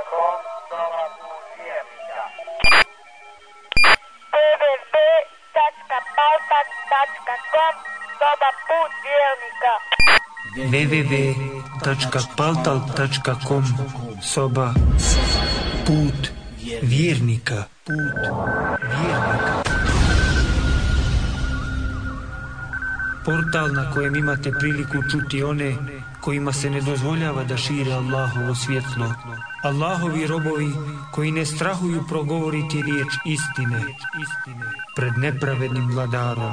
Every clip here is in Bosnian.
www.com Soba put vjernika www.paltak.com Soba put www.paltal.com Soba Put vjernika Put vjernika Portal na kojem imate priliku čuti one kojima se ne dozvoljava da šire Allahovo svjetlo. Allahovi robovi koji ne strahuju progovoriti riječ istine pred nepravednim vladarom.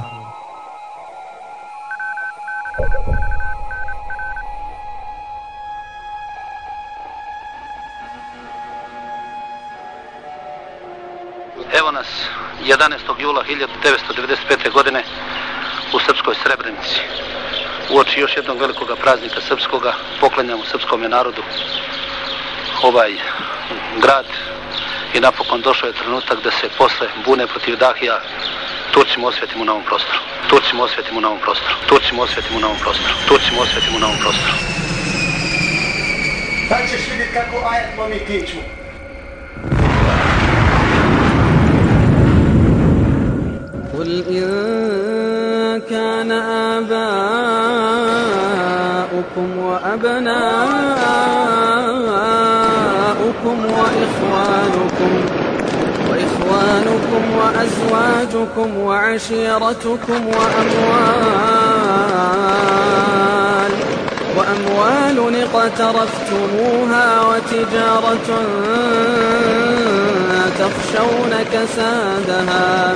Evo nas 11. jula 1995. godine u Srpskoj Srebrenici. U oči još jednog velikog praznika srpskoga poklanjamo srpskom narodu ovaj grad i napokon došao je trenutak da se posle bune protiv Dahija Turcima osvetimo na ovom prostoru. Turcima osvetimo na ovom prostoru. Turcima osvetimo na ovom prostoru. Turcima osvetimo na ovom prostoru. Sad ćeš vidjeti kako ajet momi tiču. قل إن كان آباؤكم وأبناؤكم وإخوانكم وإخوانكم وأزواجكم وعشيرتكم وأموال وأموال اقترفتموها وتجارة تخشون كسادها.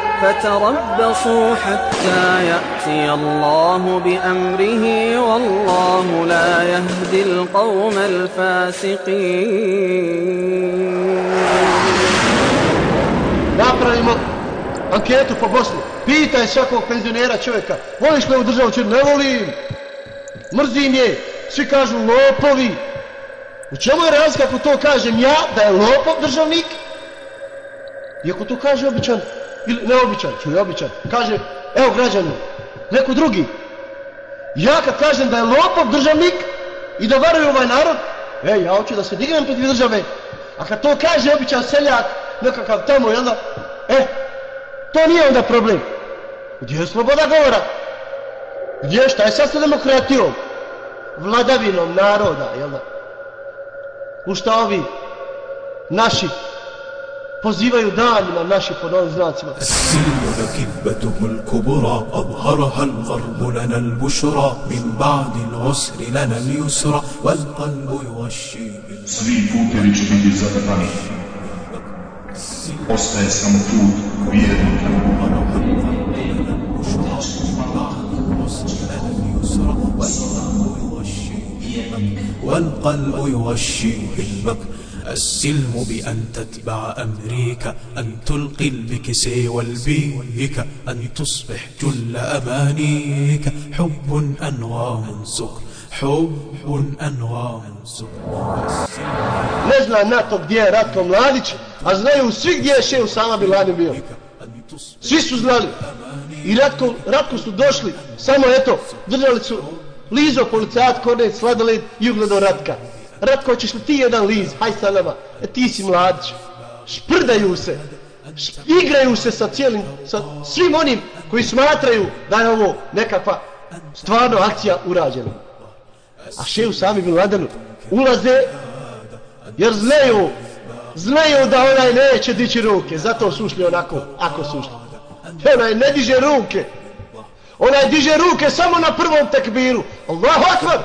فتربصوا حتى يأتي الله بأمره والله لا يهدي القوم الفاسقين Napravimo anketu po Bosni. Pitaj svakog penzionera čovjeka. Voliš li ovu državu? Če ne volim. Mrzim je. Svi kažu lopovi. U čemu je razlika ako to kažem ja, da je lopov državnik? I ako to kaže običan, ili neobičan, čuj običan, kaže, evo građani, neko drugi. Ja kad kažem da je lopov državnik i da varuje ovaj narod, e, ja hoću da se dignem protiv države. A kad to kaže običan seljak, nekakav tamo, jel da, e, to nije onda problem. Gdje je sloboda govora? Gdje je, šta je sad sa demokratijom? Vladavinom naroda, jel da? U šta ovi naši pozivaju danima naši pod ovim znacima. السلم كبته الكبرى أظهرها الغرب لنا البشرى من بعد العسر لنا اليسرى والقلب يغشي Svi putevi će biti zatrpani. Ostaje samo put vjernika. والقلب يغشيه المكر السلم بأن تتبع أمريكا أن تلقي البكس والبيك أن تصبح جل أمانيك حب أنوار سكر حب أنوار سكر Ratko Mladić, a znaju svi gdje je Šeju Sama Bin Laden bio. Svi su znali. I Ratko, Ratko su došli, samo eto, držali su Lizo, policajac, kornec, sladoled i ugledao Ratka. Ratko, ćeš li ti jedan liz? Haj sa nama. E, ti si mladić. Šprdaju se. Igraju se sa cijelim, sa svim onim koji smatraju da je ovo nekakva stvarno akcija urađena. A šeju sami Bin Ladenu ulaze jer znaju znaju da onaj neće dići ruke zato su ušli onako ako su ušli onaj ne diže ruke onaj diže ruke samo na prvom tekbiru Allahu akbar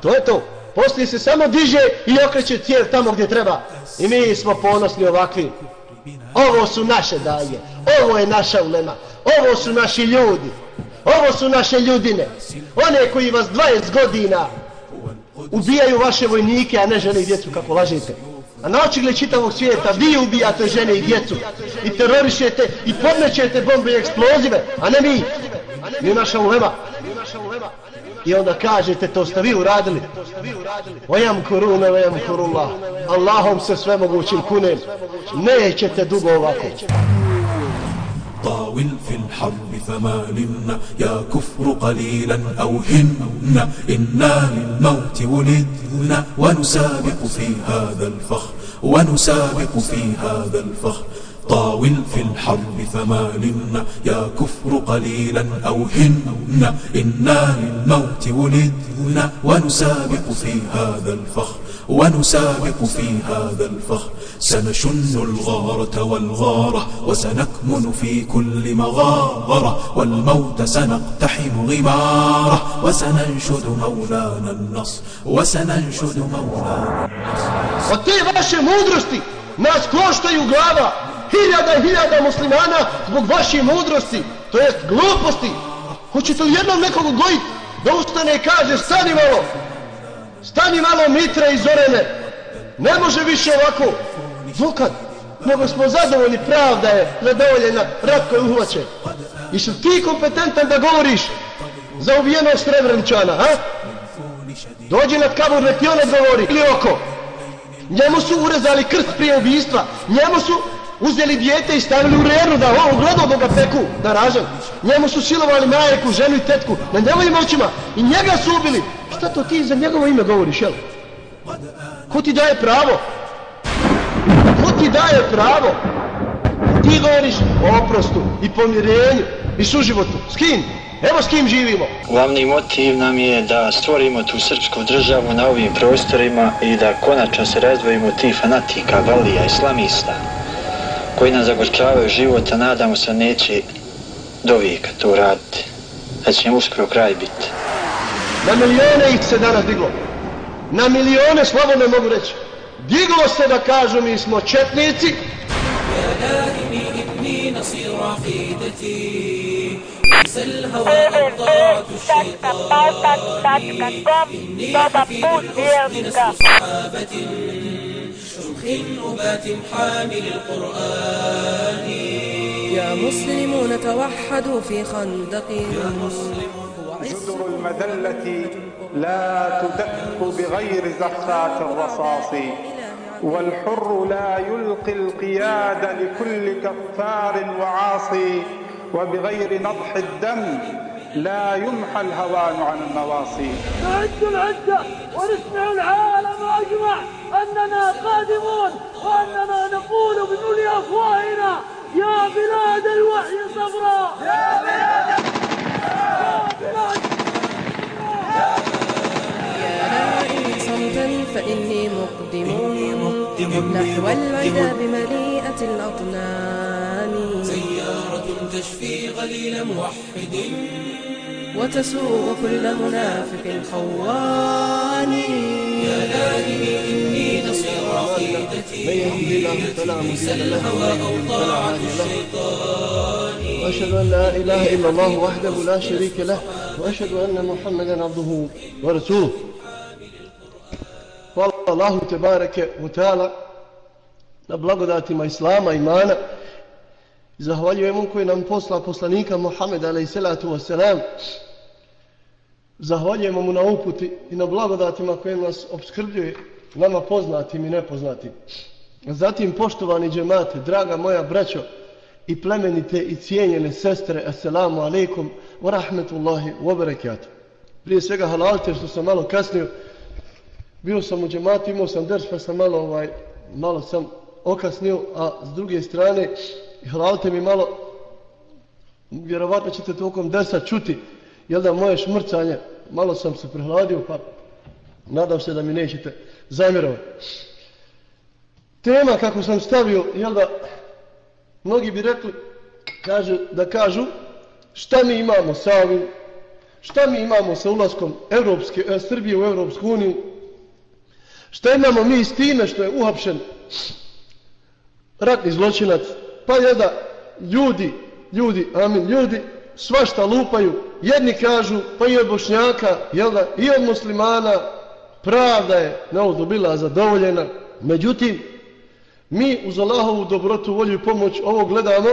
to je to poslije se samo diže i okreće cijel tamo gdje treba i mi smo ponosni ovakvi ovo su naše daje ovo je naša ulema ovo su naši ljudi ovo su naše ljudine one koji vas 20 godina ubijaju vaše vojnike, a ne žene i djecu kako lažete. A na očigled čitavog svijeta vi ubijate žene i djecu i terorišete i podnećete bombe i eksplozive, a ne mi. Mi naša ulema. I onda kažete to ste vi uradili. Vajam kurune, vajam kurullah. Allahom se sve mogućim kunem. Nećete dugo ovako. طاول في الحرب فمالنا يا كفر قليلا أوهنا إنا للموت ولدنا ونسابق في هذا الفخر ونسابق في هذا الفخر طاول في الحرب فمالنا يا كفر قليلا أوهنا إنا للموت ولدنا ونسابق في هذا الفخر ونسابق في هذا الفخر. سنشن الغارة والغارة وسنكمن في كل مغارة والموت سنقتحم غمارة وسننشد مولانا النصر وسننشد مولانا النصر. Od te vaše mudrosti nas hiljada i hiljada muslimana zbog vaše mudrosti, to jest gluposti. Hoćete li jednom nekog odgojiti da ustane i kaže stani malo, stani malo mitre i zorene, ne može više ovako. Dokad? Nego smo zadovoljni, pravda je zadovoljena, ratko je uhvaćen. I su ti kompetentan da govoriš za ubijenog Srebreničana, ha? Dođi nad kabur, nek ti on odgovori. Ili oko. Njemu su urezali krst prije ubijstva. Njemu su uzeli dijete i stavili u reru da ovo gledao da ga peku da ražan. Njemu su silovali majku, ženu i tetku na njegovim očima i njega su ubili. Šta to ti za njegovo ime govoriš, jel? Ko ti daje pravo? Ko ti daje pravo? Ti govoriš o oprostu i pomirenju i suživotu. S kim? Evo s kim živimo. Glavni motiv nam je da stvorimo tu srpsku državu na ovim prostorima i da konačno se razdvojimo tih fanatika, valija, islamista koji nam zagorčavaju život, a nadamo se neće do vijeka to raditi. Da će im uskoro kraj biti. Na milijone ih se danas diglo. Na milijone, slobodno mogu reći. Diglo se da kažu mi smo četnici. Soba put vjernika. أبات حامل القرآن. يا مسلمون توحدوا في خندق. جدر المذلة لا تدق بغير زخات الرصاص. والحر لا يلقي القياد لكل كفار وعاصي. وبغير نضح الدم لا يمحى الهوان عن النواصي نعد العدة ونسمع العالم أجمع. أننا قادمون وأننا نقول بنول أفواهنا يا بلاد الوحي صبرا. يا بلاد يا نائم صمتا فإني مقدم. نحو العدا بمليئة الأطنان. سيارة تشفي غليل موحد. وتسوق كل منافق خوان يا نائمي إني نصير عقيدتي. من يهده الله فلا مضل له ومن يضلل فلا هادي له وأشهد أن لا إله إلا الله وحده لا شريك له وأشهد أن محمدا عبده ورسوله. Hvala Allahu te bareke u ta'ala na blagodatima Islama, imana. Zahvaljujem on koji nam posla poslanika Muhammeda alaih wasalam. Zahvaljujemo mu na uputi i na blagodatima koje nas obskrbljuje nama poznatim i nepoznatim. Zatim, poštovani džemate, draga moja braćo i plemenite i cijenjene sestre, assalamu alaikum wa rahmetullahi wa barakatuh. Prije svega halalite što sam malo kasnio, bio sam u džematu, imao sam drž, pa sam malo, ovaj, malo sam okasnio, a s druge strane, halalte mi malo, vjerovatno ćete tokom desa čuti, jel da moje šmrcanje, malo sam se prehladio, pa nadam se da mi nećete zamjerovati. Tema kako sam stavio, jel da, mnogi bi rekli, kažu, da kažu, šta mi imamo sa ovim, šta mi imamo sa ulaskom Evropske, eh, Srbije u Evropsku uniju, šta imamo mi s time što je uhapšen ratni zločinac, pa je da ljudi, ljudi, amin, ljudi, svašta lupaju, jedni kažu, pa i od bošnjaka, jel da, i od muslimana, pravda je na ovu bila zadovoljena, međutim, Mi uz Allahovu dobrotu, volju i pomoć ovo gledamo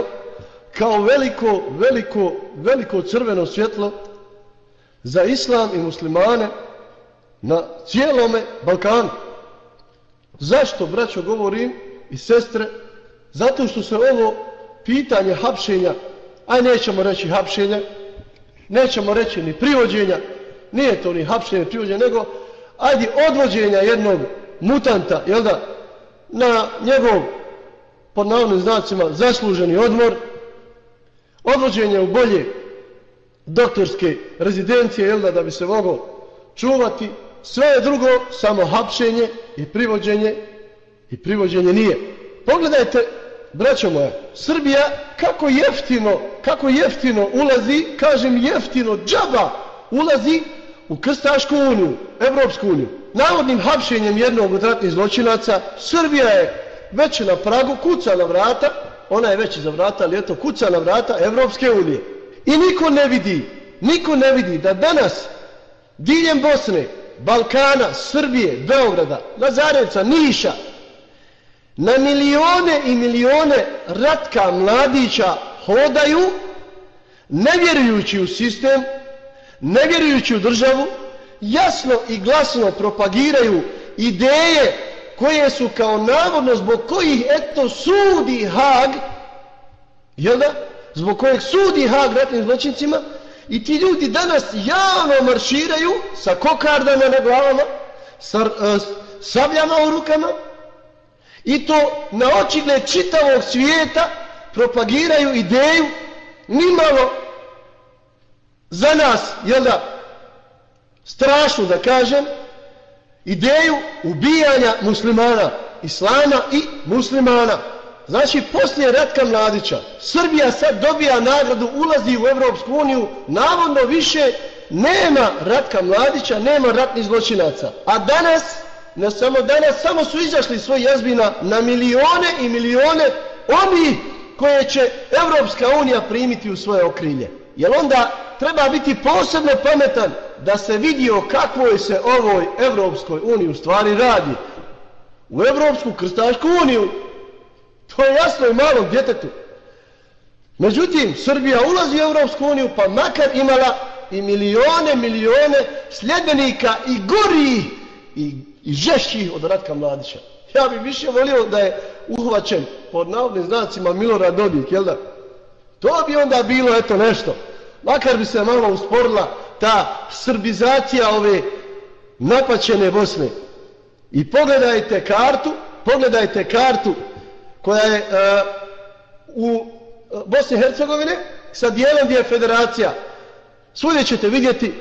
kao veliko, veliko, veliko crveno svjetlo za islam i muslimane na cijelome Balkanu. Zašto, braćo, govorim i sestre? Zato što se ovo pitanje hapšenja, aj nećemo reći hapšenja, nećemo reći ni privođenja, nije to ni hapšenje, ni nego ajde odvođenja jednog mutanta, jel da, na njegov, pod navodnim znacima, zasluženi odmor, odvođenje u bolje doktorske rezidencije, jel da, da bi se mogao čuvati, sve je drugo, samo hapšenje i privođenje, i privođenje nije. Pogledajte, braćo moja, Srbija kako jeftino, kako jeftino ulazi, kažem jeftino, džaba ulazi u Krstašku uniju, Evropsku uniju. Navodnim hapšenjem jednog od ratnih zločinaca, Srbija je već na pragu, kuca na vrata, ona je već za vrata, ali eto, kuca na vrata Evropske unije. I niko ne vidi, niko ne vidi da danas diljem Bosne, Balkana, Srbije, Beograda, Lazarevca, Niša, na milione i milione ratka mladića hodaju, ne vjerujući u sistem, ne vjerujući u državu, jasno i glasno propagiraju ideje koje su kao navodno zbog kojih eto sudi Hag, jel da? Zbog kojeg sudi Hag ratnim zločincima i ti ljudi danas javno marširaju sa kokardama na glavama, sa eh, e, sabljama u rukama i to na očigle čitavog svijeta propagiraju ideju nimalo za nas, jel da, strašno da kažem, ideju ubijanja muslimana, islama i muslimana. Znači, poslije Ratka Mladića, Srbija sad dobija nagradu, ulazi u Evropsku uniju, navodno više nema Ratka Mladića, nema ratnih zločinaca. A danas, ne samo danas, samo su izašli svoj jazbina na milione i milione oni koje će Evropska unija primiti u svoje okrilje. Jer onda treba biti posebno pametan da se vidio o kakvoj se ovoj Evropskoj uniji u stvari radi. U Evropsku krstašku uniju to je jasno i malom djetetu. Međutim, Srbija ulazi u Evropsku uniju pa makar imala i milione, milione sljedbenika i gori i, i žešćih od Ratka Mladića. Ja bih više volio da je uhvaćen pod navodnim znacima Milorad Dodik, jel da? To bi onda bilo eto nešto makar bi se malo usporila ta srbizacija ove napaćene Bosne. I pogledajte kartu, pogledajte kartu koja je e, u e, Bosni i Hercegovine sa dijelom gdje je federacija. Svudje ćete vidjeti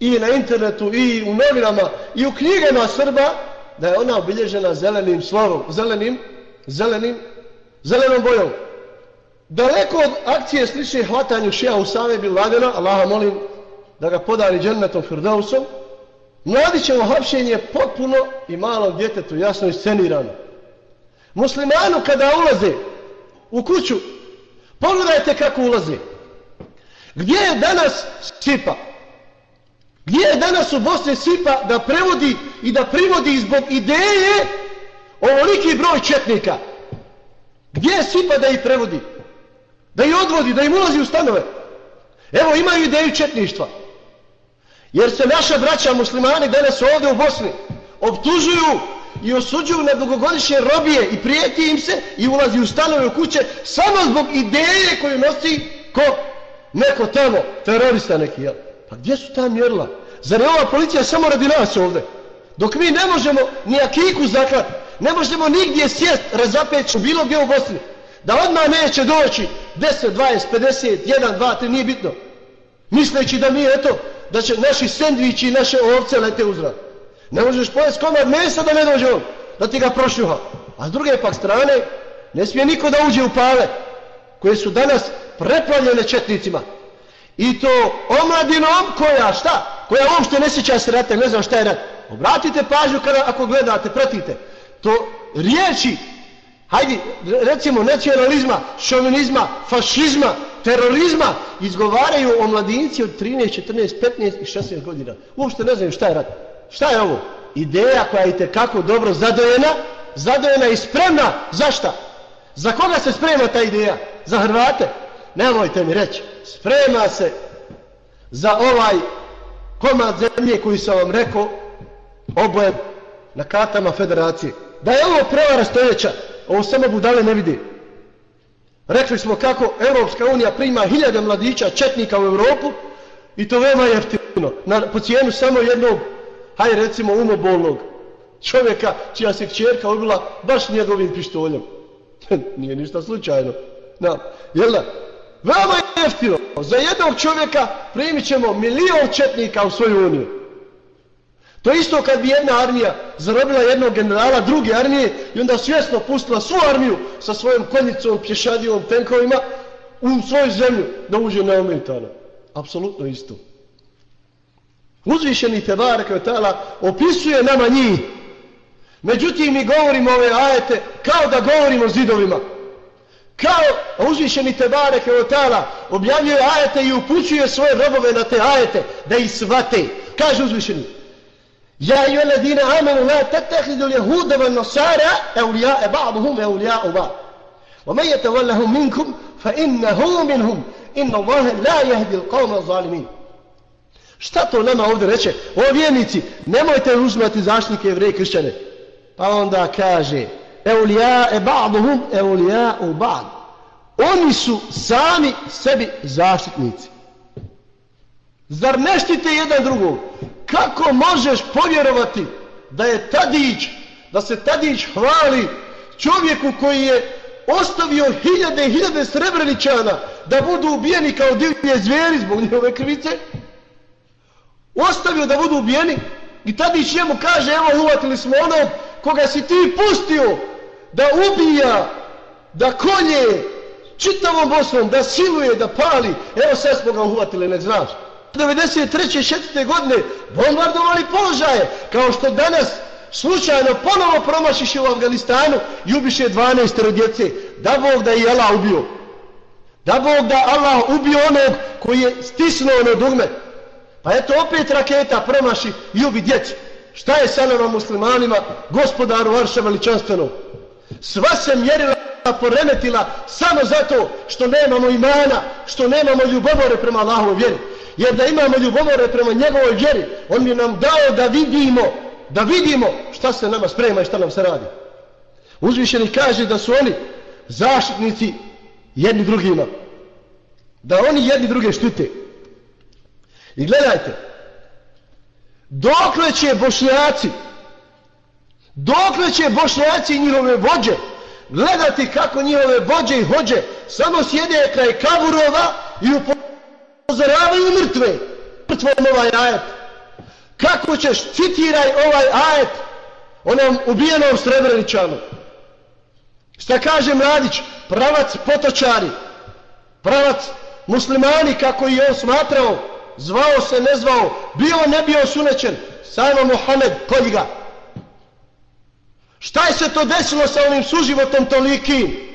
i na internetu i u novinama i u knjigama Srba da je ona obilježena zelenim slovom, zelenim, zelenim, zelenom bojom. Daleko od akcije slične hvatanju šeha Usame bin Ladena, Allaha molim da ga podari džennetom Firdausom, mladi hapšenje je potpuno i malom djetetu jasno iscenirano. Muslimanu kada ulaze u kuću, pogledajte kako ulaze. Gdje je danas Sipa? Gdje je danas u Bosni Sipa da prevodi i da privodi zbog ideje ovoliki broj četnika? Gdje je Sipa da ih prevodi? da ih odvodi, da im ulazi u stanove. Evo imaju ideju četništva. Jer se naša braća muslimani danas ovdje u Bosni obtužuju i osuđuju na dugogodišnje robije i prijeti im se i ulazi u stanove u kuće samo zbog ideje koju nosi ko neko tamo, terorista neki, jel? Pa gdje su ta mjerila? Zar je ova policija samo radi nas ovdje? Dok mi ne možemo ni akiku zaklati, ne možemo nigdje sjest, razapeću bilo gdje u Bosni, da odmah neće doći 10, 20, 50, 1, 2, 3, nije bitno. Misleći da mi, eto, da će naši sendvići i naše ovce lete zrak. Ne možeš pojesti komad mesa da ne dođe on, da ti ga prošljuha. A s druge pak strane, ne smije niko da uđe u pale, koje su danas preplavljene četnicima. I to omladinom koja, šta? Koja uopšte ne sjeća se rata, ne znam šta je rat. Obratite pažnju kada, ako gledate, pratite. To riječi hajde, recimo, nacionalizma, šovinizma, fašizma, terorizma, izgovaraju omladinci od 13, 14, 15 i 16 godina. Uopšte ne znaju šta je rat. Šta je ovo? Ideja koja je kako dobro zadojena, zadojena i spremna. Za šta? Za koga se sprema ta ideja? Za Hrvate? Nemojte mi reći. Sprema se za ovaj komad zemlje koji sam vam rekao oboje na kartama federacije. Da je ovo prevara stoljeća, ovo samo budale ne vidi. Rekli smo kako Evropska unija prima hiljade mladića, četnika u Europu i to veoma jeftino. Na, po cijenu samo jednog, haj recimo umobolnog čovjeka čija se kćerka ubila baš njegovim pištoljem. Nije ništa slučajno. Na, jel da? Veoma jeftino. Za jednog čovjeka primit ćemo milion četnika u svoju uniju. To isto kad bi jedna armija zarobila jednog generala druge armije i onda svjesno pustila svu armiju sa svojom konjicom, pješadijom, tenkovima u svoju zemlju da uđe neometano. Apsolutno isto. Uzvišeni Tebare Kvetala opisuje nama njih. Međutim, mi govorimo ove ajete kao da govorimo zidovima Kao uzvišeni Tebare Kvetala objavljuje ajete i upućuje svoje robove na te ajete da ih svate. Kaže uzvišeni يا أيها الذين آمنوا لا تتخذوا اليهود والنصارى أولياء بعضهم أولياء بعض ومن يتولهم منكم فإنه منهم إن الله لا يهدي القوم الظالمين Šta to nama ovdje reče? O vjernici, nemojte uzmati zaštnike jevreje kršćane. Pa onda kaže, eulija e ba'duhum, eulija u ba'd. Oni su sami sebi zaštitnici. Zar ne štite jedan drugog? kako možeš povjerovati da je Tadić, da se Tadić hvali čovjeku koji je ostavio hiljade i hiljade srebrničana da budu ubijeni kao divlje zvijeri zbog njihove krivice? Ostavio da budu ubijeni i Tadić njemu kaže, evo uvatili smo onog koga si ti pustio da ubija, da kolje čitavom Bosnom, da siluje, da pali. Evo sad smo ga uhvatili, ne znaš. 93. 4. godine bombardovali položaje, kao što danas slučajno ponovo promašiš u Afganistanu i ubiše 12 djece. Da Bog da je Allah ubio. Da Bog da Allah ubio onog koji je stisnuo ono dugme. Pa eto opet raketa promaši i ubi djecu. Šta je sa nama muslimanima, gospodaru Varša veličanstveno? Sva se mjerila poremetila samo zato što nemamo imana, što nemamo ljubomore prema Allahovoj vjeri jer da imamo ljubomore prema njegovoj vjeri, on bi nam dao da vidimo, da vidimo šta se nama sprema i šta nam se radi. Uzvišeni kaže da su oni zaštitnici jedni drugima. Da oni jedni druge štite. I gledajte, dokle će bošnjaci, dokle će bošnjaci i njihove vođe, gledati kako njihove vođe i hođe samo sjede kraj kaburova i upozoravaju mrtve? Mrtvom ovaj ajet. Kako ćeš citiraj ovaj ajet onom ubijenom srebreničanu? Šta kaže mladić? Pravac potočari. Pravac muslimani kako je on smatrao. Zvao se ne zvao. Bio ne bio sunećen. Samo Mohamed kolji ga šta je se to desilo sa onim suživotom tolikim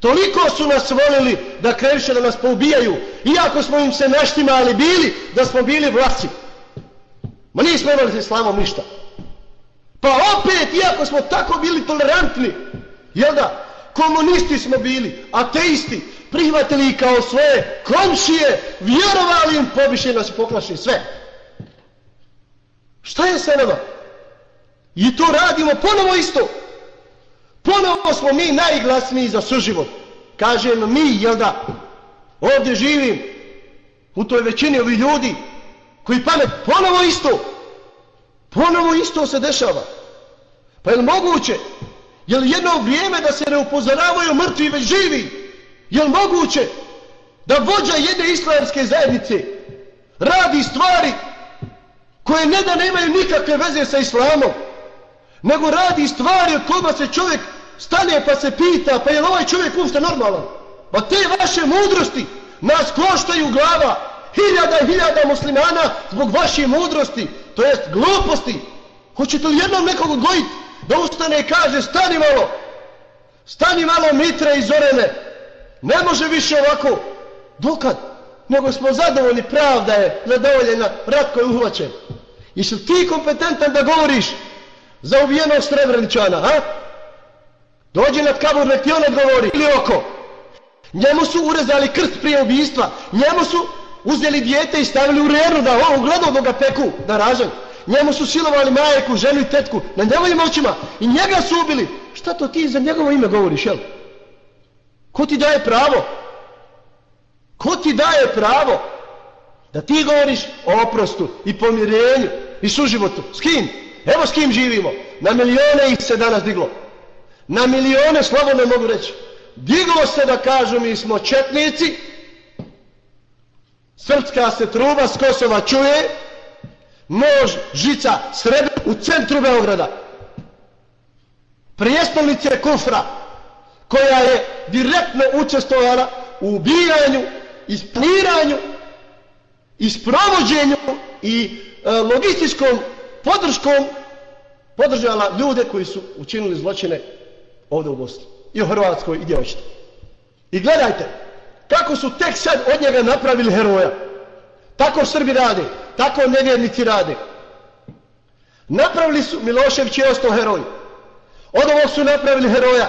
Toliko su nas volili da kreviše da nas poubijaju, iako smo im se naštimali bili, da smo bili vlasi. Ma nismo imali sa islamom ništa. Pa opet, iako smo tako bili tolerantni, jel da, komunisti smo bili, ateisti, prihvatili kao svoje komšije, vjerovali im, pobiše nas i poklaše sve. Šta je sa nama? I to radimo ponovo isto. Ponovo smo mi najglasniji za suživot. Kažem mi, jel da, ovdje živim, u toj većini ovi ljudi, koji pamet, ponovo isto, ponovo isto se dešava. Pa je li moguće, je li jedno vrijeme da se ne upozoravaju mrtvi već živi? Je li moguće da vođa jedne islamske zajednice radi stvari koje ne da nemaju nikakve veze sa islamom, nego radi stvari od kojima se čovjek stane pa se pita, pa je li ovaj čovjek uopšte normalan? Pa te vaše mudrosti nas koštaju glava hiljada i hiljada muslimana zbog vaše mudrosti, to jest gluposti. Hoćete li jednom nekog odgojiti da ustane i kaže stani malo, stani malo mitre i zorene, ne može više ovako. Dokad? Nego smo zadovoljni, pravda je zadovoljena, Ratko je uhvaćen. Jesi ti kompetentan da govoriš za ubijenog srebrničana, ha? Dođe nad kabur, nek ti on odgovori. Ili oko. Njemu su urezali krst prije ubijstva. Njemu su uzeli dijete i stavili u reru da on ugledao da ga peku da ražan. Njemu su silovali majeku, ženu i tetku na njegovim očima i njega su ubili. Šta to ti za njegovo ime govoriš, jel? Ko ti daje pravo? Ko ti daje pravo da ti govoriš o oprostu i pomirenju i suživotu? S kim? Evo s kim živimo. Na milijone ih se danas diglo. Na milijone, slobodno mogu reći. Diglo se da kažu mi smo četnici, srpska se truba s Kosova čuje, nož, žica, sred u centru Beograda. Prijestolnice Kufra, koja je direktno učestvovala u ubijanju, isplaniranju, isprovođenju i e, logističkom podrškom podržala ljude koji su učinili zločine ovdje u Bosni. I u Hrvatskoj i gdje I gledajte, kako su tek sad od njega napravili heroja. Tako Srbi rade, tako nevjernici rade. Napravili su, Milošević je ostao heroj. Od ovog su napravili heroja.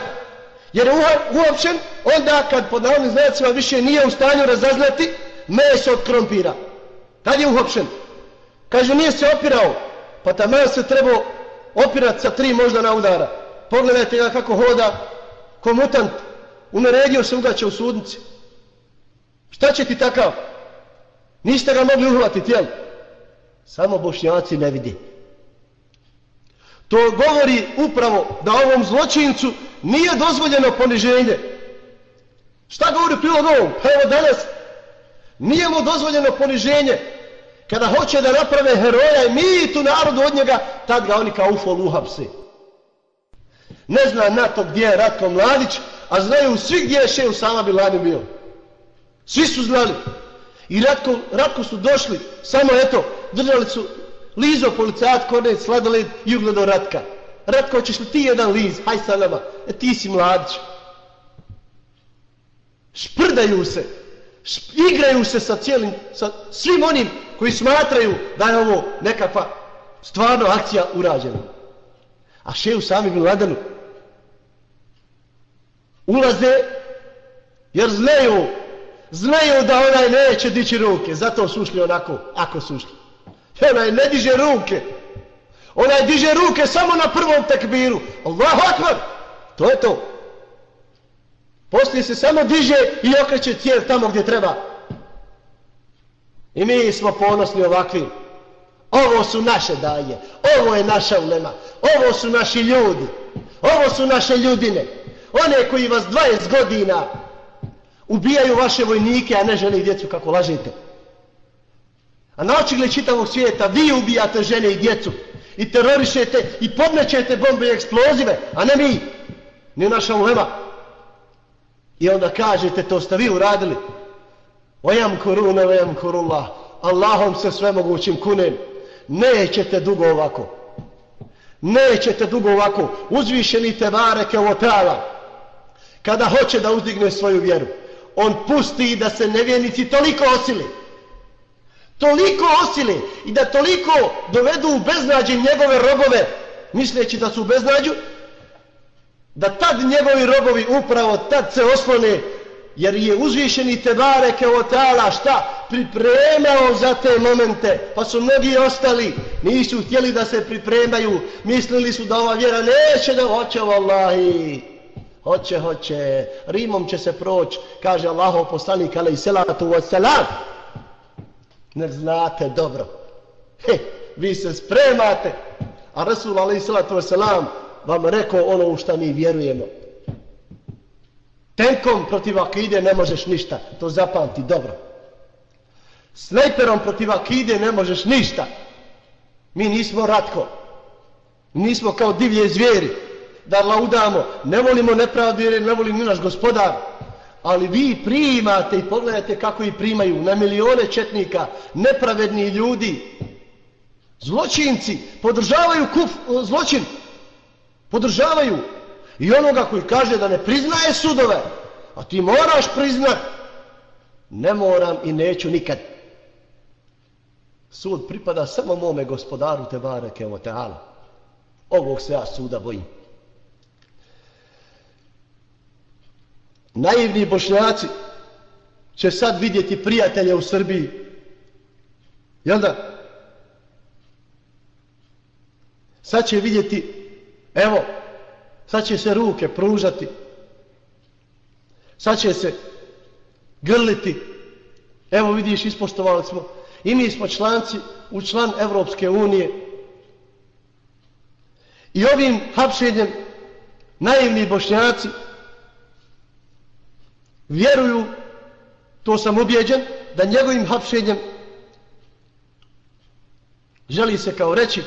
Jer je uopćen, onda kad pod navodnim znacima više nije u stanju razaznati meso od krompira. Kad je uhopšen? Kaže, nije se opirao. Pa ta se trebao opirati sa tri možda na udara. Pogledajte ga kako hoda komutant. Unaredio se ugaća u sudnici. Šta će ti takav? Niste ga mogli uhvatiti, jel? Samo bošnjaci ne vidi. To govori upravo da ovom zločincu nije dozvoljeno poniženje. Šta govori prilog ovom? Pa evo danas nije mu dozvoljeno poniženje. Kada hoće da naprave heroja i mitu narodu od njega, tad ga oni kao ufol uhapse. Ne zna na to gdje je Ratko Mladić, a znaju svi gdje je Šeju Sama Bilani bio. Svi su znali. I Ratko, Ratko su došli, samo eto, držali su Lizo, policajat, konec, sladoled i ugledao Ratka. Ratko, ćeš li ti jedan liz? Haj sa nama. E, ti si mladić. Šprdaju se. Igraju se sa cijelim, sa svim onim koji smatraju da je ovo nekakva stvarno akcija urađena. A šeju sami Bin Ladenu ulaze jer znaju znaju da onaj neće dići ruke. Zato su ušli onako, ako su ušli. Onaj ne diže ruke. Onaj diže ruke samo na prvom tekbiru. Allahu akbar. To je to. Poslije se samo diže i okreće cijel tamo gdje treba. I mi smo ponosni ovakvi. Ovo su naše daje. Ovo je naša ulema. Ovo su naši ljudi. Ovo su naše ljudine. One koji vas 20 godina ubijaju vaše vojnike, a ne žene i djecu kako lažete. A na očigle čitavog svijeta vi ubijate žene i djecu i terorišete i podnećete bombe i eksplozive, a ne mi, ne naša ulema. I onda kažete, to ste vi uradili. Ojam koruna, ojam korullah. Allahom se svemogućim kunem. Nećete dugo ovako. Nećete dugo ovako. Uzvišeni te bareke o tala. Kada hoće da uzdigne svoju vjeru, on pusti da se nevjernici toliko osili toliko osile i da toliko dovedu u beznađe njegove robove, misleći da su u beznađu, da tad njegovi robovi upravo tad se oslone, jer je uzvišeni Tebare Keotala šta pripremao za te momente, pa su mnogi ostali, nisu htjeli da se pripremaju, mislili su da ova vjera neće da hoće, vallahi. Hoće, hoće, Rimom će se proći, kaže Allahov poslanik, ali i selatu wassalam, ne znate dobro. He, vi se spremate, a Rasul alaih selatu wasalam vam rekao ono u šta mi vjerujemo. Tenkom protiv akide ne možeš ništa, to zapamti dobro. Snajperom protiv akide ne možeš ništa. Mi nismo ratko. Nismo kao divlje zvijeri da laudamo. Ne volimo nepravdu jer ne voli ni naš gospodar ali vi primate i pogledajte kako ih primaju na milione četnika, nepravedni ljudi, zločinci, podržavaju kuf, zločin, podržavaju i onoga koji kaže da ne priznaje sudove, a ti moraš priznat, ne moram i neću nikad. Sud pripada samo mome gospodaru Tebare Kevoteala. Ovog se ja suda bojim. naivni bošnjaci će sad vidjeti prijatelje u Srbiji. Jel da? Sad će vidjeti, evo, sad će se ruke pružati. Sad će se grliti. Evo vidiš, ispoštovali smo. I mi smo članci u član Evropske unije. I ovim hapšenjem naivni bošnjaci vjeruju, to sam ubjeđen, da njegovim hapšenjem želi se kao reći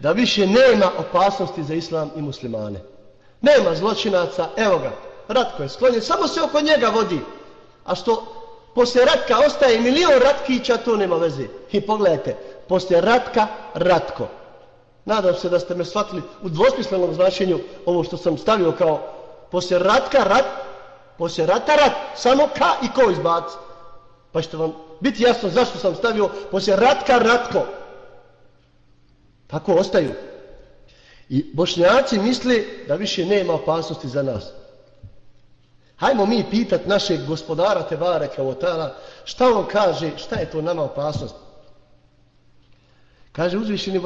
da više nema opasnosti za islam i muslimane. Nema zločinaca, evo ga, Ratko je sklonjen, samo se oko njega vodi. A što poslije Ratka ostaje milion Ratkića, to nema veze. I pogledajte, poslije Ratka, Ratko. Nadam se da ste me shvatili u dvosmislenom značenju ovo što sam stavio kao poslije Ratka, Rat, poslije Rata, Rat, samo ka i ko izbaci. Pa ćete vam biti jasno zašto sam stavio poslije Ratka, Ratko. Tako ostaju. I bošnjaci misli da više nema opasnosti za nas. Hajmo mi pitat našeg gospodara Tebare Kavotala šta on kaže, šta je to nama opasnost. Kaže uzvišeni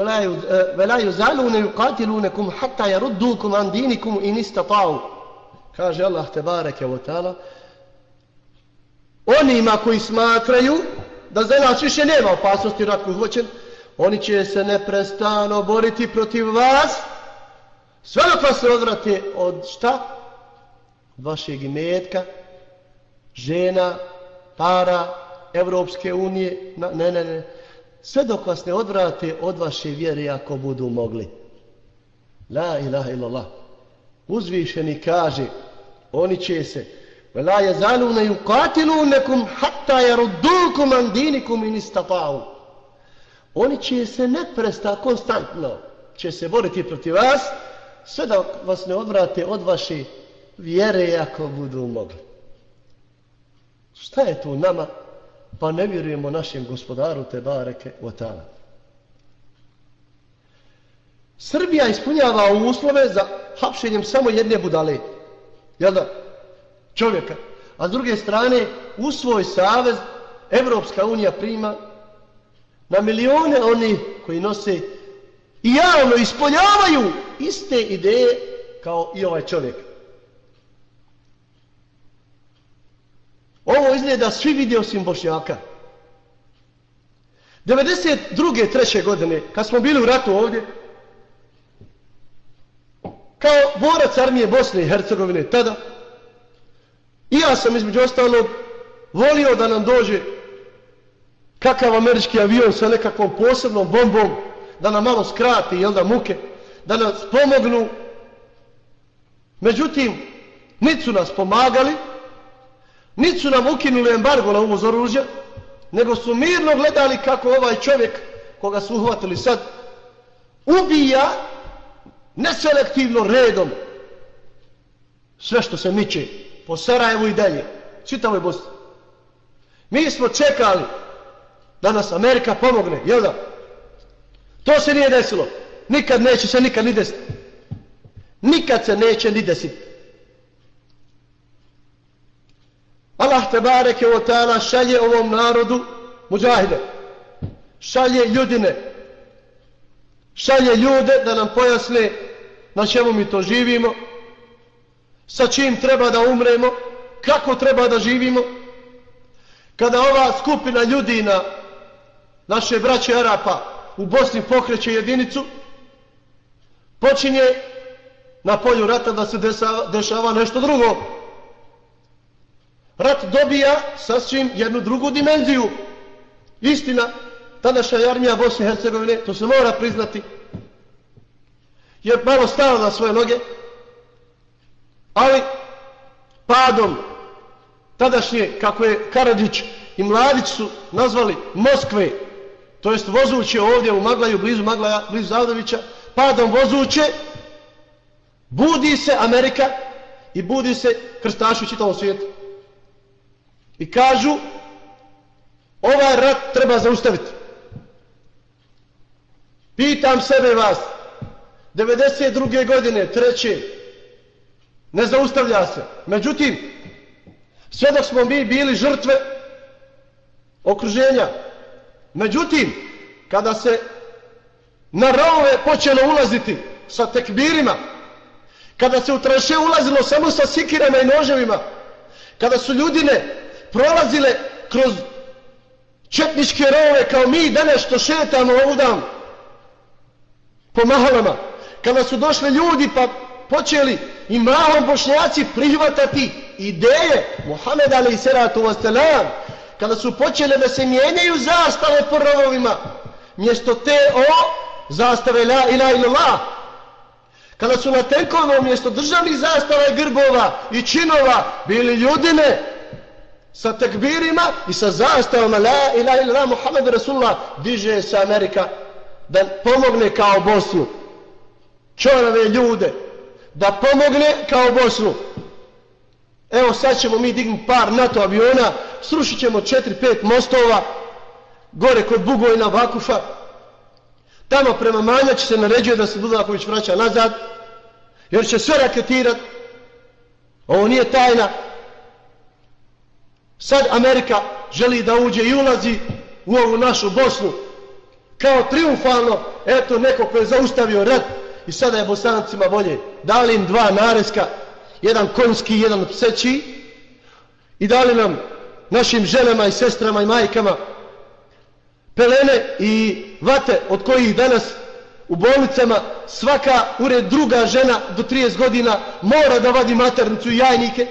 velaju e, zalune i hatta jaruddukum an dinikum in istatau. Kaže Allah Tebare Kavotala onima koji smatraju da za nas više nema opasnosti ratku hoćen, oni će se neprestano boriti protiv vas sve dok vas se odvrate od šta? vašeg imetka, žena, para, Evropske unije, ne, ne, ne, sve dok vas ne odvrate od vaše vjere ako budu mogli. La ilaha illallah. Uzvišeni kaže, oni će se, la je zalune hatta yaruddukum an dinikum in istata'u. Oni će se neprestano, konstantno će se boriti protiv vas sve da vas ne odvrate od vaše vjere ako budu mogli. Šta je tu nama? Pa ne vjerujemo našem gospodaru te bareke u Srbija ispunjava uslove za hapšenjem samo jedne budale. Jel da? Čovjeka. A s druge strane, u svoj savez Evropska unija prima na milione oni koji nose i javno ispoljavaju iste ideje kao i ovaj čovjek. Ovo izgleda svi vidi osim Bošnjaka. 92. treće godine, kad smo bili u ratu ovdje, kao borac armije Bosne i Hercegovine tada, i ja sam između ostalog volio da nam dođe kakav američki avion sa nekakvom posebnom bombom, da nam malo skrati, jel da, muke, da nas pomognu. Međutim, niti su nas pomagali, Niti su nam ukinuli embargo na uvoz oružja, nego su mirno gledali kako ovaj čovjek, koga su uhvatili sad, ubija neselektivno redom sve što se miče po Sarajevu i dalje, čitavoj Bosni. Mi smo čekali da nas Amerika pomogne, jel da? To se nije desilo. Nikad neće se nikad ni desiti. Nikad se neće ni desiti. Allah te bareke o ta'ala šalje ovom narodu muđahide. Šalje ljudine. Šalje ljude da nam pojasne na čemu mi to živimo, sa čim treba da umremo, kako treba da živimo. Kada ova skupina ljudi na naše braće Arapa u Bosni pokreće jedinicu, počinje na polju rata da se dešava, dešava nešto drugo rat dobija sasvim jednu drugu dimenziju. Istina, tadašnja armija Bosne i Hercegovine, to se mora priznati, je malo stala na svoje noge, ali padom tadašnje, kako je Karadžić i Mladić su nazvali Moskve, to jest vozuće ovdje u Maglaju, blizu Maglaja, blizu Zavdovića, padom vozuće, budi se Amerika i budi se krstaši u čitavom svijetu. I kažu, ovaj rat treba zaustaviti. Pitam sebe vas, 92. godine, treće, ne zaustavlja se. Međutim, Sve dok smo mi bili žrtve okruženja. Međutim, kada se na rovove počelo ulaziti sa tekbirima, kada se u tranše ulazilo samo sa sikirama i noževima, kada su ljudine prolazile kroz četničke rove kao mi danas što šetamo ovudan po mahalama, kada su došli ljudi pa počeli i mahom bošnjaci prihvatati ideje Muhammed ali seratu wasalam, kada su počeli da se mijenjaju zastave po rovovima, mjesto te o zastave la ila ila la, kada su na tenkovom mjesto državnih zastava i grbova i činova bili ljudine sa tekbirima i sa zastavama la ila ila la Muhammed Rasulullah diže se Amerika da pomogne kao Bosnu. Čorave ljude da pomogne kao Bosnu evo sad ćemo mi dignuti par NATO aviona srušit ćemo 4-5 mostova gore kod Bugojna Vakufa. Tamo prema Manja se naređuje da se Dudaković vraća nazad jer će sve raketirat. Ovo nije tajna. Sad Amerika želi da uđe i ulazi u ovu našu Bosnu. Kao triumfalno eto neko ko je zaustavio rat i sada je bosancima bolje. Dali im dva nareska jedan konjski jedan pseći i dali nam našim ženama i sestrama i majkama pelene i vate od kojih danas u bolnicama svaka ured druga žena do 30 godina mora da vadi maternicu i jajnike.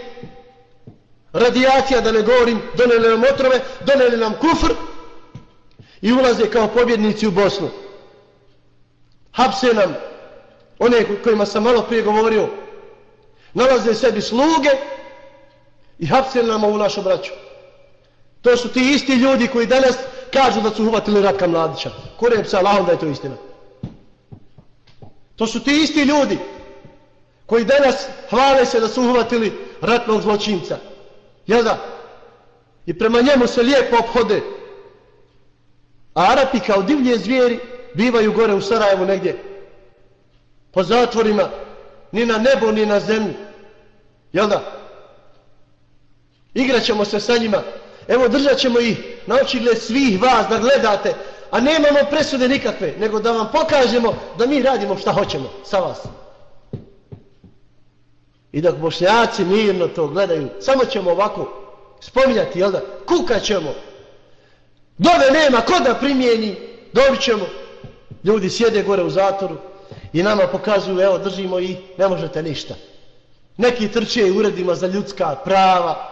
Radijacija da ne govorim doneli nam otrove doneli nam kufr i ulaze kao pobjednici u Bosnu. Hapse nam one kojima sam malo prije govorio nalaze sebi sluge i hapse nam ovu našu braću to su ti isti ljudi koji danas kažu da su uhvatili Ratka Mladića kurem sa Allahom da je to istina To su ti isti ljudi koji danas hvale se da su uhvatili ratnog zločinca. Jel da? I prema njemu se lijepo obhode. A Arapi kao divlje zvijeri bivaju gore u Sarajevu negdje. Po zatvorima. Ni na nebo, ni na zemlju. Jel da? Igraćemo se sa njima. Evo držat ćemo ih na očigled svih vas da gledate a nemamo presude nikakve, nego da vam pokažemo da mi radimo šta hoćemo sa vas. I dok bošnjaci mirno to gledaju, samo ćemo ovako spominjati, jel da, kukat ćemo. Dove nema, ko da primijeni, dobit ćemo. Ljudi sjede gore u zatoru i nama pokazuju, evo, držimo i ne možete ništa. Neki trče i uredima za ljudska prava.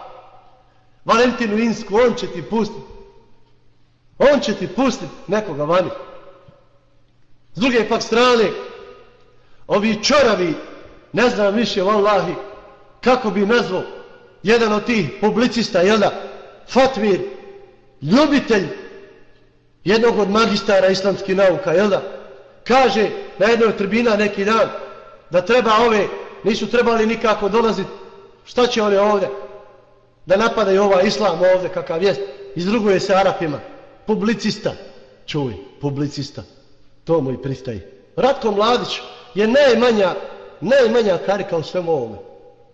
Valentinu Insku, on će ti pustiti. On će ti pustiti nekoga vani. S druge pak strane, ovi čoravi, ne znam više, vallahi, kako bi nazvao jedan od tih publicista, jel da, Fatmir, ljubitelj jednog od magistara islamskih nauka, jel da, kaže na jednoj tribina neki dan da treba ove, nisu trebali nikako dolaziti, šta će oni ovde, da napadaju ova islam ovde, kakav jest, izruguje se Arapima publicista, čuj, publicista, to mu i pristaje. Ratko Mladić je najmanja, najmanja karika u svemu ovome.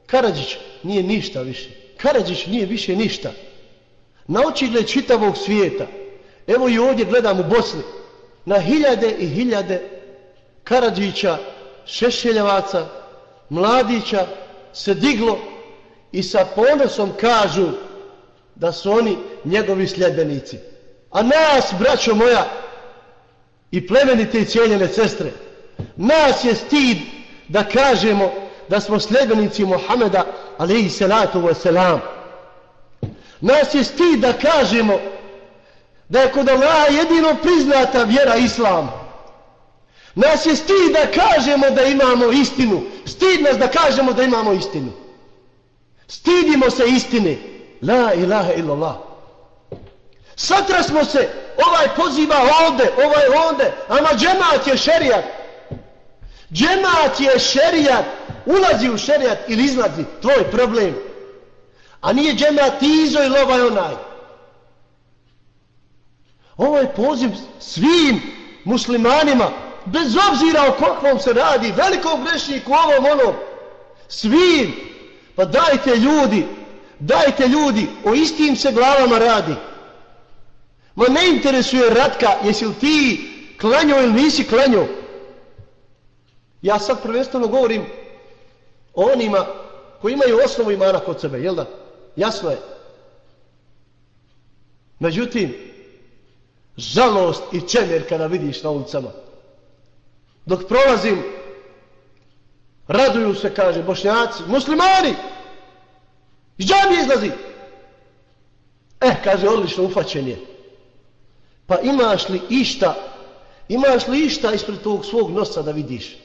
Karadžić nije ništa više. Karadžić nije više ništa. Na očigled čitavog svijeta, evo i ovdje gledam u Bosni, na hiljade i hiljade Karadžića, Šešeljevaca, Mladića se diglo i sa ponosom kažu da su oni njegovi sljedbenici. A nas, braćo moja, i plemenite i cijeljene sestre, nas je stid da kažemo da smo sljedbenici Muhameda, alaihi salatu wa. Nas je stid da kažemo da je kod Allah jedino priznata vjera Islam. Nas je stid da kažemo da imamo istinu. Stid nas da kažemo da imamo istinu. Stidimo se istine. La ilaha illallah. Satra smo se, ovaj poziva ovde, ovaj ovde, ama džemat je šerijat. Džemat je šerijat, ulazi u šerijat ili izlazi, tvoj problem. A nije džemat izo ili ovaj onaj. Ovo je poziv svim muslimanima, bez obzira o kakvom se radi, velikom grešniku ovom onom, svim, pa dajte ljudi, Dajte ljudi, o istim se glavama radi. Ma ne interesuje Ratka, jesi li ti klanjao ili nisi klanjao. Ja sad prvenstveno govorim o onima koji imaju osnovu imana kod sebe, jel da? Jasno je. Međutim, žalost i čemjer kada vidiš na ulicama. Dok prolazim, raduju se, kaže, bošnjaci, muslimani, iz džami izlazi. Eh, kaže, odlično, ufaćen je. Pa imaš li išta, imaš li išta ispred tog svog nosa da vidiš?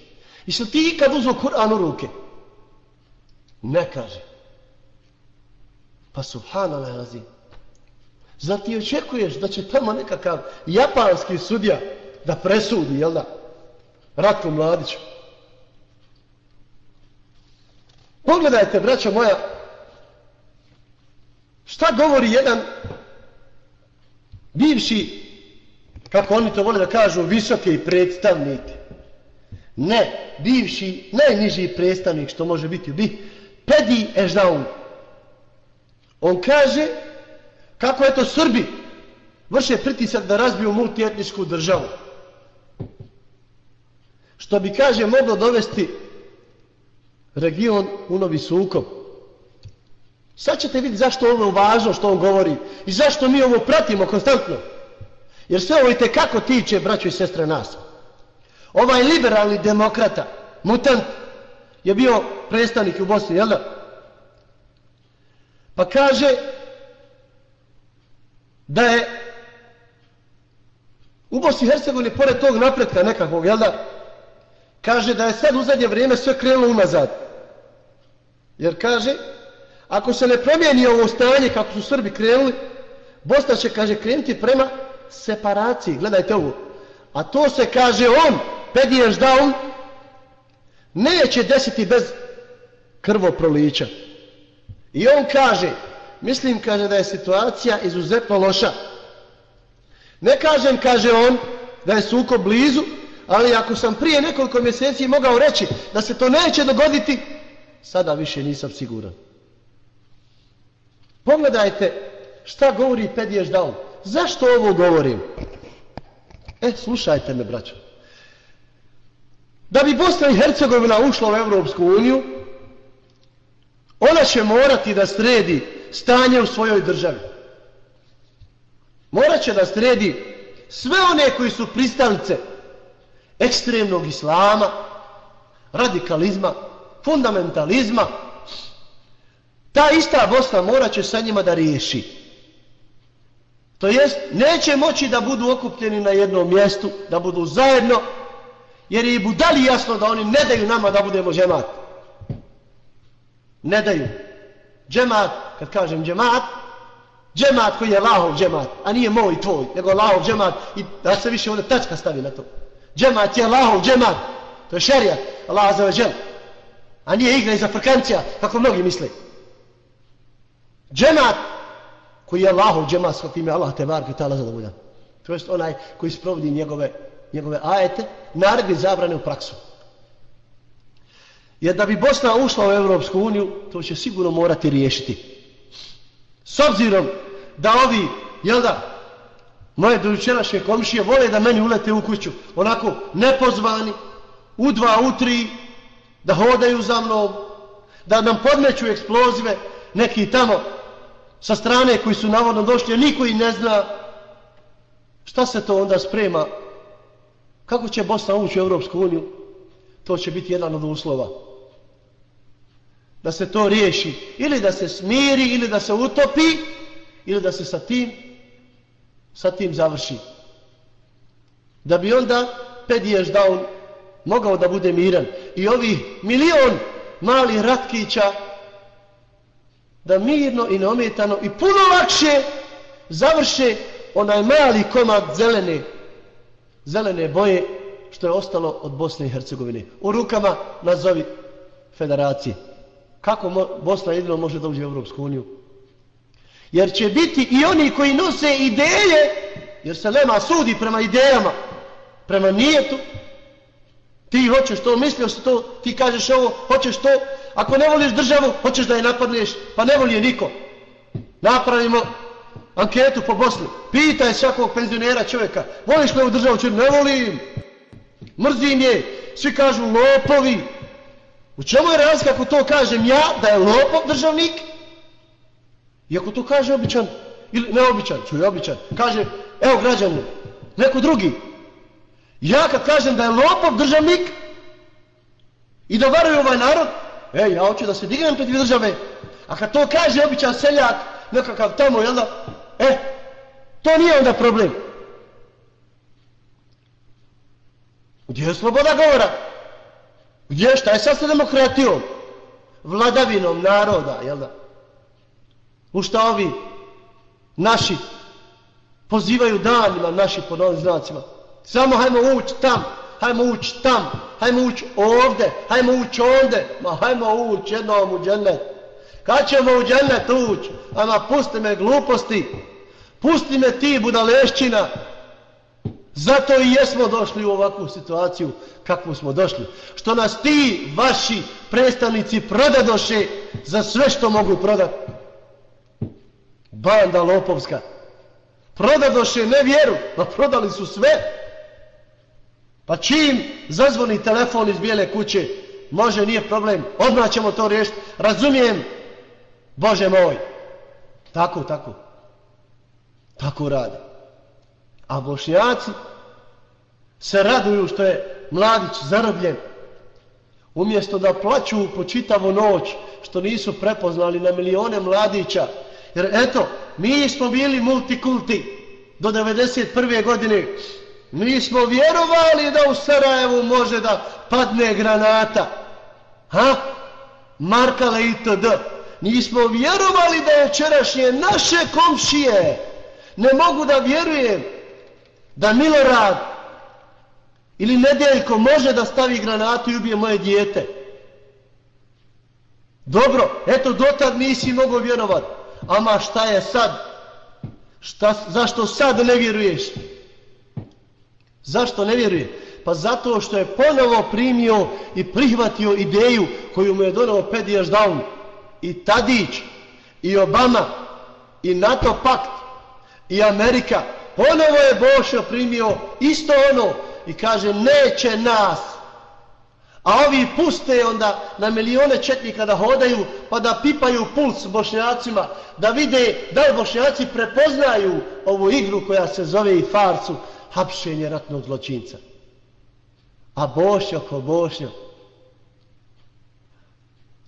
I li ti ikad uzao Kur'an u ruke? Ne kaže. Pa subhanallah razim. Zar ti očekuješ da će tamo nekakav japanski sudija da presudi, jel da? Ratko mladiću. Pogledajte, braćo moja, šta govori jedan bivši, kako oni to vole da kažu, visoki predstavnik. Ne, bivši, najniži predstavnik što može biti, bi Pedi Eždaun. On kaže kako je to Srbi vrše pritisak da razbiju multietničku državu. Što bi, kaže, moglo dovesti region u novi sukob. Sad ćete vidjeti zašto ovo je važno što on govori i zašto mi ovo pratimo konstantno. Jer sve ovo i kako tiče, braćo i sestre, nas. Ovaj liberalni demokrata, mutant, je bio predstavnik u Bosni, jel da? Pa kaže da je u Bosni i Hercegovini, pored tog napretka nekakvog, jel da? Kaže da je sad u zadnje vrijeme sve krenulo unazad. Jer kaže, ako se ne promijeni ovo stanje kako su Srbi krenuli, Bosna će, kaže, krenuti prema separaciji. Gledajte ovo. A to se, kaže on, pedijenš da on, neće desiti bez krvoprolića. I on kaže, mislim, kaže, da je situacija izuzetno loša. Ne kažem, kaže on, da je suko blizu, ali ako sam prije nekoliko mjeseci mogao reći da se to neće dogoditi, sada više nisam siguran. Pogledajte šta govori Pediješ Daun. Zašto ovo govorim? E, slušajte me, braćo. Da bi Bosna i Hercegovina ušla u Evropsku uniju, ona će morati da sredi stanje u svojoj državi. Morat će da sredi sve one koji su pristalice ekstremnog islama, radikalizma, fundamentalizma. Ta ista Bosna morat će sa njima da riješi. To jest, neće moći da budu okupljeni na jednom mjestu, da budu zajedno, jer je i budali jasno da oni ne daju nama da budemo džemat. Ne daju. Džemat, kad kažem džemat, džemat koji je Allahov džemat, a nije moj i tvoj, nego Allahov džemat i da se više ovdje tačka stavi na to. Džemat je Allahov džemat, to je šerijat, Allah za veđel. A nije igra iz Afrikancija, kako mnogi misle. Džemat koji je Allahov džemat, s kojim je Allah te varke tala zadovoljan. To je onaj koji sprovodi njegove njegove ajete, naredbe zabrane u praksu. Jer da bi Bosna ušla u Evropsku uniju, to će sigurno morati riješiti. S obzirom da ovi, jel da, moje dojučerašnje komšije vole da meni ulete u kuću, onako nepozvani, u dva, u tri, da hodaju za mnom, da nam podmeću eksplozive, neki tamo sa strane koji su navodno došli, a niko i ne zna šta se to onda sprema Kako će Bosna ući u Europsku uniju? To će biti jedan od uslova. Da se to riješi. Ili da se smiri, ili da se utopi, ili da se sa tim, sa tim završi. Da bi onda Pediješ on mogao da bude miran. I ovi milion malih ratkića da mirno i neometano i puno lakše završe onaj mali komad zelene zelene boje što je ostalo od Bosne i Hercegovine. U rukama nazovi federacije. Kako Bosna jedino može da uđe u Evropsku uniju? Jer će biti i oni koji nose ideje, jer se nema sudi prema idejama, prema nijetu, ti hoćeš to, mislio to, ti kažeš ovo, hoćeš to, ako ne voliš državu, hoćeš da je napadneš, pa ne voli je niko. napravimo anketu po Bosni. Pitaj svakog penzionera čovjeka, voliš li ovu državu čovjek? Ne volim. Mrzim je. Svi kažu lopovi. U čemu je razlika ako to kažem ja, da je lopov državnik? I ako to kaže običan, ili neobičan, čuje običan, kaže, evo građanin, neko drugi. Ja kad kažem da je lopov državnik i da varuje ovaj narod, ej, ja hoću da se dignem pred države, a kad to kaže običan seljak, nekakav tamo, jel da, e, to nije onda problem. Gdje je sloboda govora? Gdje šta je sad sa demokratijom? Vladavinom naroda, jel da? U šta ovi naši pozivaju danima, naši po novim znacima. Samo hajmo ući tam, hajmo ući tam, hajmo ući ovde, hajmo ući ovde, ma hajmo ući jednom u džennet. Kad ćemo u džennet ući? Ama pusti me gluposti, pusti me ti budalešćina, Zato i jesmo došli u ovakvu situaciju kakvu smo došli. Što nas ti, vaši predstavnici prodadoše za sve što mogu prodati. Banda Lopovska. Prodadoše ne vjeru, pa prodali su sve. Pa čim zazvoni telefon iz bijele kuće, može, nije problem, odmah ćemo to riješiti. Razumijem, Bože moj. Tako, tako. Tako radi. A bošnjaci se raduju što je mladić zarobljen. Umjesto da plaću po čitavu noć što nisu prepoznali na milione mladića. Jer eto, mi smo bili multikulti do 91. godine. Mi smo vjerovali da u Sarajevu može da padne granata. Ha? Markale i td. Nismo vjerovali da je čerašnje naše komšije. Ne mogu da vjerujem da Milorad ili Nedeljko može da stavi granatu i ubije moje dijete. Dobro, eto dotad nisi mogo vjerovat. Ama šta je sad? Šta, zašto sad ne vjeruješ? Zašto ne vjeruje? Pa zato što je ponovo primio i prihvatio ideju koju mu je donao Pedijaš Daun i Tadić i Obama i NATO pakt i Amerika ponovo je Bošo primio isto ono i kaže neće nas. A ovi puste onda na milione četnika da hodaju pa da pipaju puls bošnjacima da vide da li bošnjaci prepoznaju ovu igru koja se zove i farcu hapšenje ratnog zločinca. A Bošnjo ko Bošnjo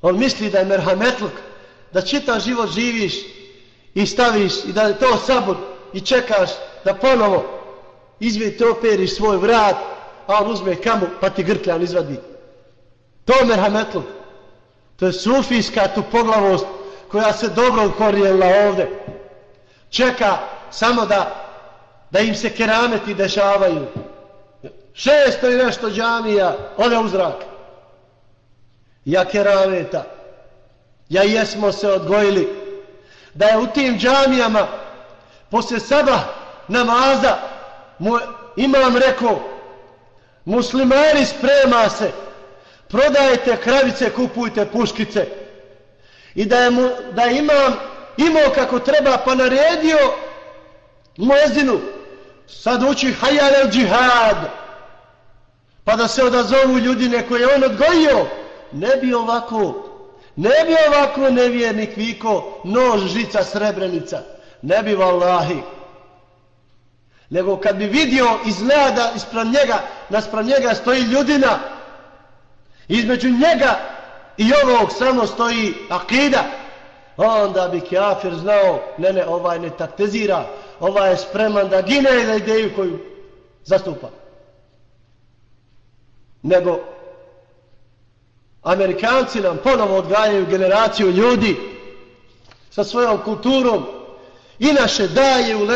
on misli da je merhametluk da čita život živiš i staviš i da je to sabor i čekaš da ponovo izvijete operiš svoj vrat, a on uzme kamu pa ti grkljan izvadi. To je merhametluk. To je sufijska tu poglavost koja se dobro ukorijela ovde. Čeka samo da da im se kerameti dešavaju. Šesto i nešto džamija, ode u zrak. Ja kerameta. Ja jesmo se odgojili da je u tim džamijama posle sada namaza mu imam rekao muslimani sprema se prodajete kravice kupujte puškice. I da je, mu, da imam imao kako treba pa naredio muezinu sad uči hajjal el džihad pa da se odazovu ljudi koje je on odgojio. Ne bi ovako ne bi ovako nevjernik viko nož žica srebrenica. Ne bi vallahi nego kad bi vidio izgleda ispred njega, naspram njega stoji ljudina, između njega i ovog samo stoji akida, onda bi kafir znao, ne ne, ovaj ne taktezira, ovaj je spreman da gine za ideju koju zastupa. Nego Amerikanci nam ponovo odgajaju generaciju ljudi sa svojom kulturom inače daje u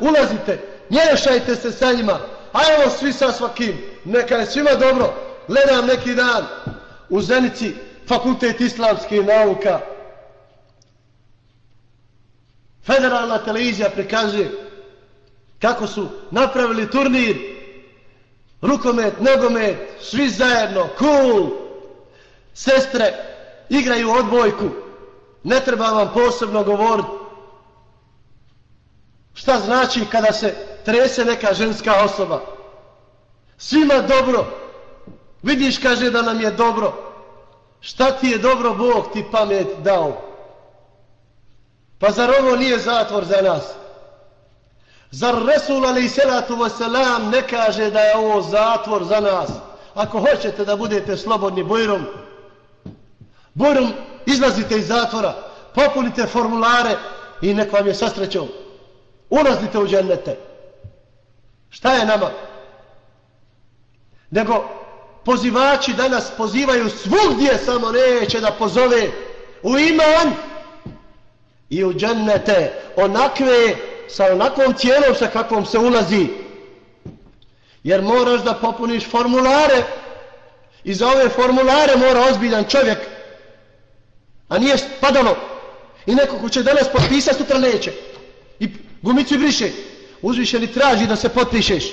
ulazite, ulazite, Mješajte se sa njima. A evo svi sa svakim. Neka je svima dobro. Gledam neki dan u Zenici fakultet islamske nauka. Federalna televizija prikazuje kako su napravili turnir rukomet, nogomet, svi zajedno, cool, sestre, igraju odbojku, ne treba vam posebno govoriti, Šta znači kada se trese neka ženska osoba? Svima dobro. Vidiš, kaže da nam je dobro. Šta ti je dobro, Bog ti pamet dao. Pa zar ovo nije zatvor za nas? Zar Resul alaih salatu wasalam ne kaže da je ovo zatvor za nas? Ako hoćete da budete slobodni bojrom, bojrom izlazite iz zatvora, popunite formulare i nek vam je sastrećom. Ulazite u džennete. Šta je nama? Nego pozivači danas pozivaju svugdje, samo neće da pozove u iman i u džennete onakve sa onakvom cijenom sa kakvom se ulazi. Jer moraš da popuniš formulare i za ove formulare mora ozbiljan čovjek a nije padalo i neko ko će danas potpisati sutra neće i gumicu briše uzvišeni traži da se potpišeš.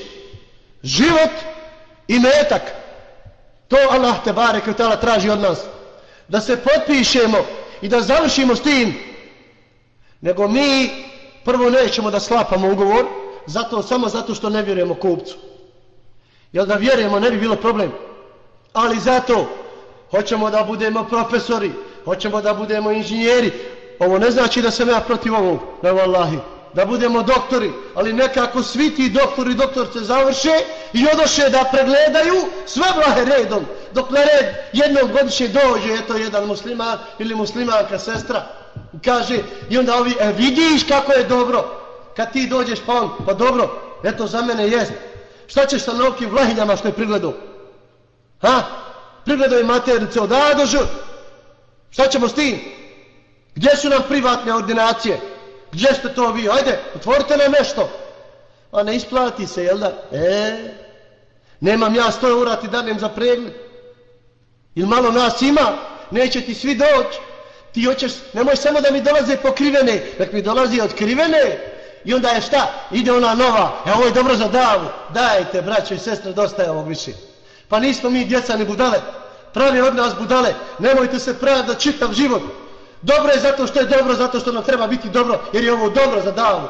Život i metak. To Allah te bare kao traži od nas. Da se potpišemo i da završimo s tim. Nego mi prvo nećemo da slapamo ugovor zato samo zato što ne vjerujemo kupcu. Jel da vjerujemo ne bi bilo problem. Ali zato hoćemo da budemo profesori hoćemo da budemo inženjeri. Ovo ne znači da sam ja protiv ovog ne vallahi da budemo doktori, ali nekako svi ti doktori i doktorce završe i odoše da pregledaju sve vlahe redom, dok na red jednog godišnje dođe, eto jedan musliman ili muslimanka sestra, kaže, i onda ovi, e, vidiš kako je dobro, kad ti dođeš pa on, pa dobro, eto za mene jest. Šta ćeš sa novkim vlahinjama što je prigledao? Ha? Prigledao je materice od A do Ž. Šta ćemo s tim? Gdje su nam privatne ordinacije? Gdje ste to vi? Ajde, otvorite nam nešto. A ne isplati se, jel da? E, nemam ja sto eura ti danem za pregled. Ili malo nas ima, neće ti svi doći. Ti hoćeš, nemoj samo da mi dolaze pokrivene, nek mi dolazi otkrivene. I onda je šta? Ide ona nova. E, ovo je dobro za davu. Dajte, braćo i sestre, dosta je ovog više. Pa nismo mi djeca ni budale. Pravi od nas budale. Nemojte se praviti da čitav život. Dobro je zato što je dobro, zato što nam treba biti dobro, jer je ovo dobro za davu.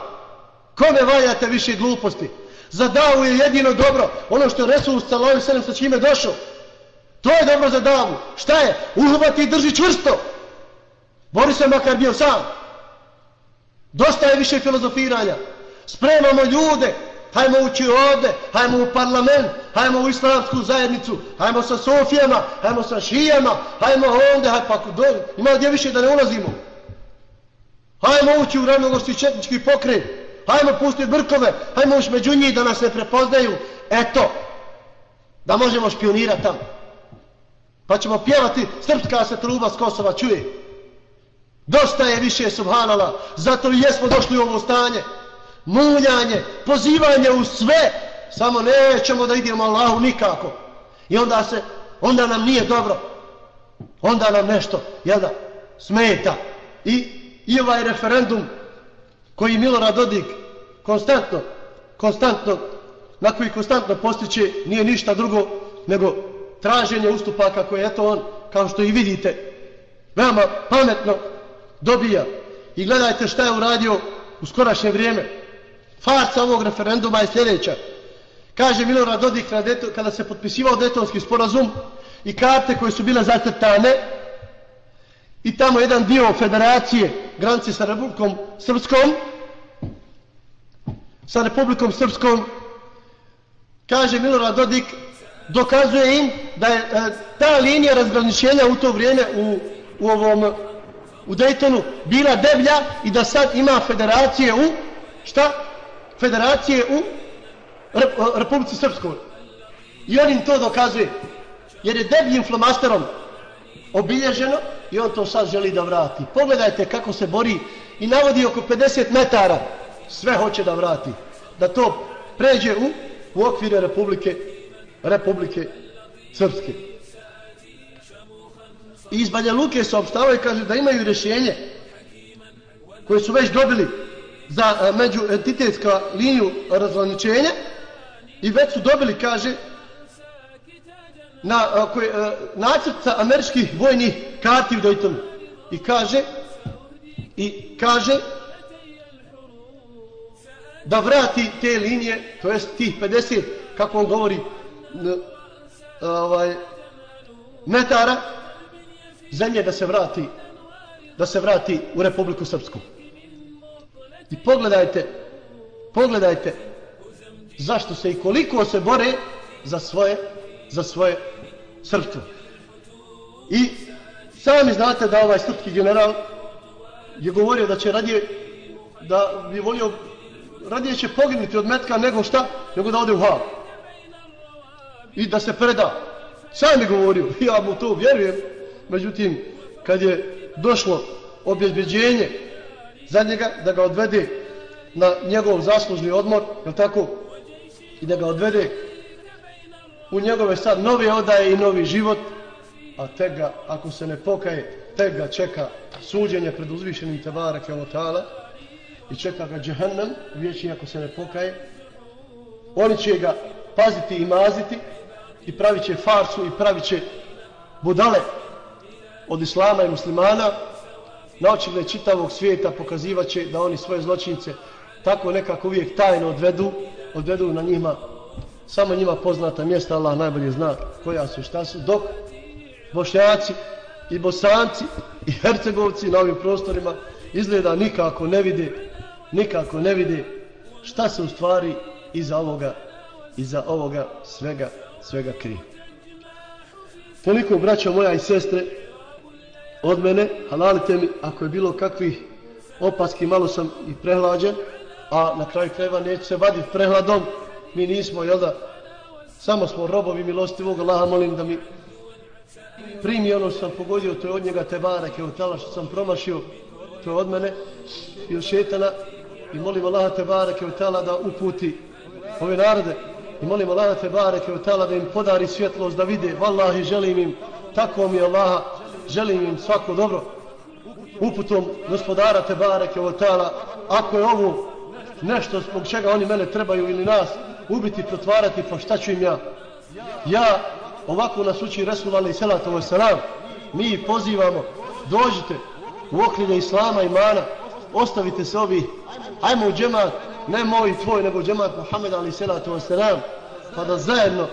Kome valjate više gluposti? Za davu je jedino dobro, ono što je Resul Salavi Selem sa čime došao. To je dobro za davu. Šta je? Uhvati i drži čvrsto. Bori se makar bio sam. Dosta je više filozofiranja. Spremamo ljude hajmo ući ovde, hajmo u parlament, hajmo u islamsku zajednicu, hajmo sa Sofijama, hajmo sa Šijama, hajmo ovde, hajmo pa do, ima gdje više da ne ulazimo. Hajmo ući u ravnogosti četnički pokret, hajmo pustiti brkove, hajmo ući među njih da nas ne prepoznaju, eto, da možemo špionirati tamo. Pa ćemo pjevati, srpska se truba s Kosova čuje. Dosta je više, subhanala, zato i jesmo došli u ovo stanje muljanje, pozivanje u sve, samo nećemo da idemo Allahu nikako. I onda se, onda nam nije dobro. Onda nam nešto, jel da, smeta. I, i ovaj referendum koji Milorad Dodik konstantno, konstantno, na koji konstantno postiće, nije ništa drugo nego traženje ustupaka koje eto on, kao što i vidite, veoma pametno dobija. I gledajte šta je uradio u skorašnje vrijeme. Farsa ovog referenduma je sljedeća. Kaže Milorad Dodik kada se potpisivao detonski sporazum i karte koje su bile zacrtane i tamo jedan dio federacije granice sa Republikom Srpskom sa Republikom Srpskom kaže Milorad Dodik dokazuje im da je e, ta linija razgraničenja u to vrijeme u, u ovom u Daytonu bila deblja i da sad ima federacije u šta? Federacije u Republici Srpskoj. I on im to dokazuje. Jer je debljim flomasterom obilježeno i on to sad želi da vrati. Pogledajte kako se bori i navodi oko 50 metara. Sve hoće da vrati. Da to pređe u, u okvire Republike, Republike Srpske. I iz Banja Luke se obstavaju kaže da imaju rješenje koje su već dobili za e, međuentitetska među liniju razlaničenja i već su dobili, kaže, na koje, e, e nacrta američkih vojnih karti u Daytonu. I kaže, i kaže, da vrati te linije, to jest tih 50, kako on govori, n, e, ovaj, metara, zemlje da se vrati da se vrati u Republiku Srpsku. I pogledajte, pogledajte zašto se i koliko se bore za svoje, za svoje srpstvo. I sami znate da ovaj srpski general je govorio da će radije da bi volio radije će poginuti od metka nego šta, nego da ode u Haag. I da se preda. Sam je govorio, ja mu to vjerujem. Međutim, kad je došlo objeđenje za njega, da ga odvede na njegov zaslužni odmor, je tako? I da ga odvede u njegove sad nove odaje i novi život, a te ga, ako se ne pokaje, te ga čeka suđenje pred uzvišenim tebara keotala i čeka ga džehennem, vječi ako se ne pokaje. Oni će ga paziti i maziti i pravit će farsu i pravit će budale od islama i muslimana na očigle čitavog svijeta pokazivaće da oni svoje zločince tako nekako uvijek tajno odvedu odvedu na njima samo njima poznata mjesta Allah najbolje zna koja su šta su dok bošnjaci i bosanci i hercegovci na ovim prostorima izgleda nikako ne vide nikako ne vide šta se u stvari iza ovoga iza ovoga svega svega krije. Toliko braća moja i sestre od mene, halalite mi ako je bilo kakvih opaski, malo sam i prehlađen, a na kraju krajeva neće se vaditi prehladom, mi nismo, jel da, samo smo robovi milostivog Allaha, molim da mi primi ono što sam pogodio, to je od njega te barake, od tala što sam promašio, to je od mene i od šetana, i molim Allaha te barake, od tala da uputi ove narode, i molim Allaha te barake, od tala da im podari svjetlost, da vide, vallahi želim im, tako mi Allaha, želim im svako dobro. Uputom gospodara Tebareke Otala ako je ovo nešto zbog čega oni mene trebaju ili nas ubiti, protvarati, pa šta ću im ja? Ja ovako nas uči Resul Ali Selatovo Selam mi pozivamo dođite u okrilje Islama i Mana ostavite se ovi ajmo u džemat ne moj tvoj nego džemat Muhammed Ali Selatovo Selam pa da zajedno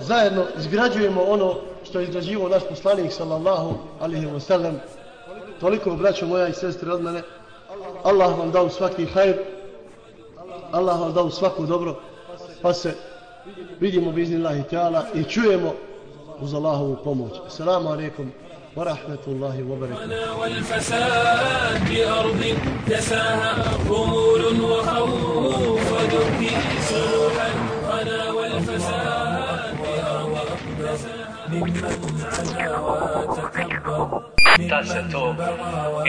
zajedno izgrađujemo ono što je izgrađivo naš poslanik sallallahu alihi wa sallam toliko braćo moja i sestre od mene Allah vam dao svaki hajr Allah vam dao svako dobro pa se vidimo biznillahi ta'ala i čujemo uz Allahovu pomoć assalamu alaikum ورحمة الله وبركاته والفساد بأرض دساها خمول وخوف ودك سروحا Šta se to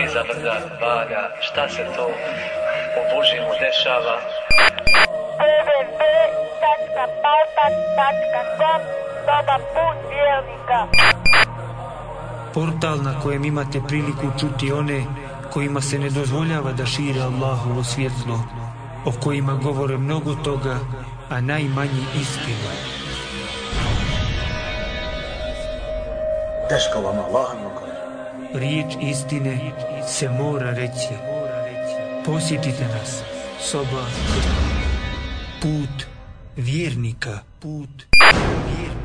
iza brda valja, šta se to u Bužimu dešava? www.paltak.com Soba put vjernika Portal na kojem imate priliku čuti one kojima se ne dozvoljava da šire Allahovo svjetlo, o kojima govore mnogo toga, a najmanji istinu. Teško vam Allah Riječ istine se mora reći. Posjetite nas. Soba. Put vjernika. Put vjernika.